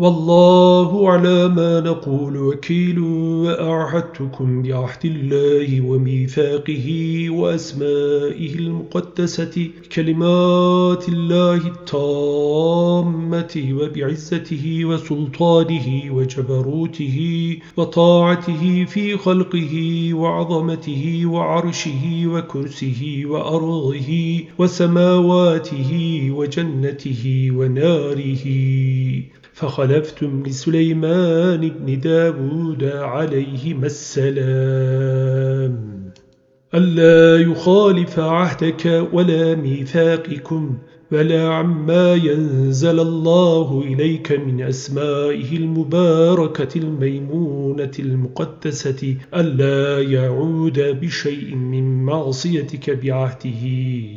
والله على ما نقول وكيل وأعهدتكم بعهد الله وميثاقه وأسمائه المقدسة كلمات الله التامة وبعزته وسلطانه وجبروته وطاعته في خلقه وعظمته وعرشه وكرسه وأرضه وسماواته وجنته وناره فخلفتم لسليمان بن داود عليهما السلام. ألا يخالف عهدك ولا ميثاقكم. ولا عما ينزل الله إليك من أسمائه المباركة الميمونة المقدسة ألا يعود بشيء من معصيتك بعهده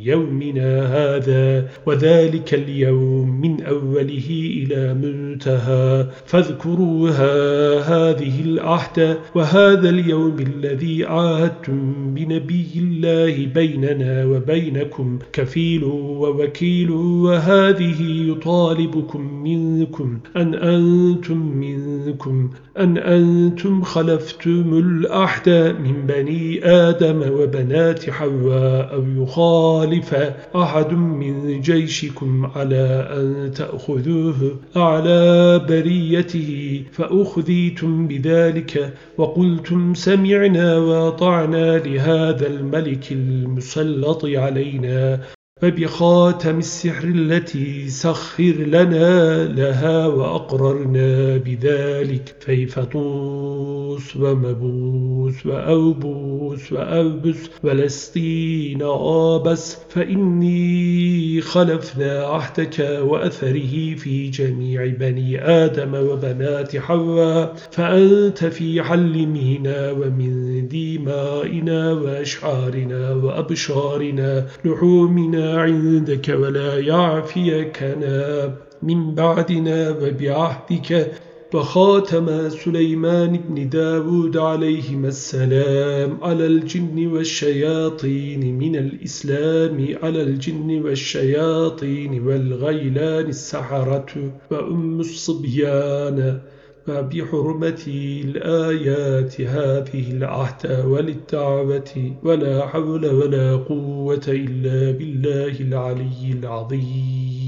يومنا هذا وذلك اليوم من أوله إلى منتهى. فاذكروها هذه العهد وهذا اليوم الذي عاهدتم بنبي الله بيننا وبينكم كفيل ووكيل قيلوا وهذه يطالبكم منكم أن أنتم منكم أن أنتم خلفتم الأحد من بني آدم وبنات حواء أو يخالف أحد من جيشكم على أن تأخذوه على بريته فأخذيتم بذلك وقلتم سمعنا وطعنا لهذا الملك المسلط علينا. فبخاتم السحر التي سخر لنا لها وأقررنا بذلك كيف طوس ومبوس وأوبوس وأوبس ولستين آبس فإني خلفنا عهدك وأثره في جميع بني آدم وبنات حواء فأنت في علمنا ومن ديمائنا وأشعارنا وأبشارنا لحومنا عندك ولا يعفيكنا من بعدنا وبعهدك. وخاتم سليمان بن داود عليهما السلام على الجن والشياطين من الإسلام على الجن والشياطين والغيلان السحرة وأم الصبيان. وبحرمة الآيات هذه العهد وللدعوة ولا حول ولا قوة إلا بالله العلي العظيم.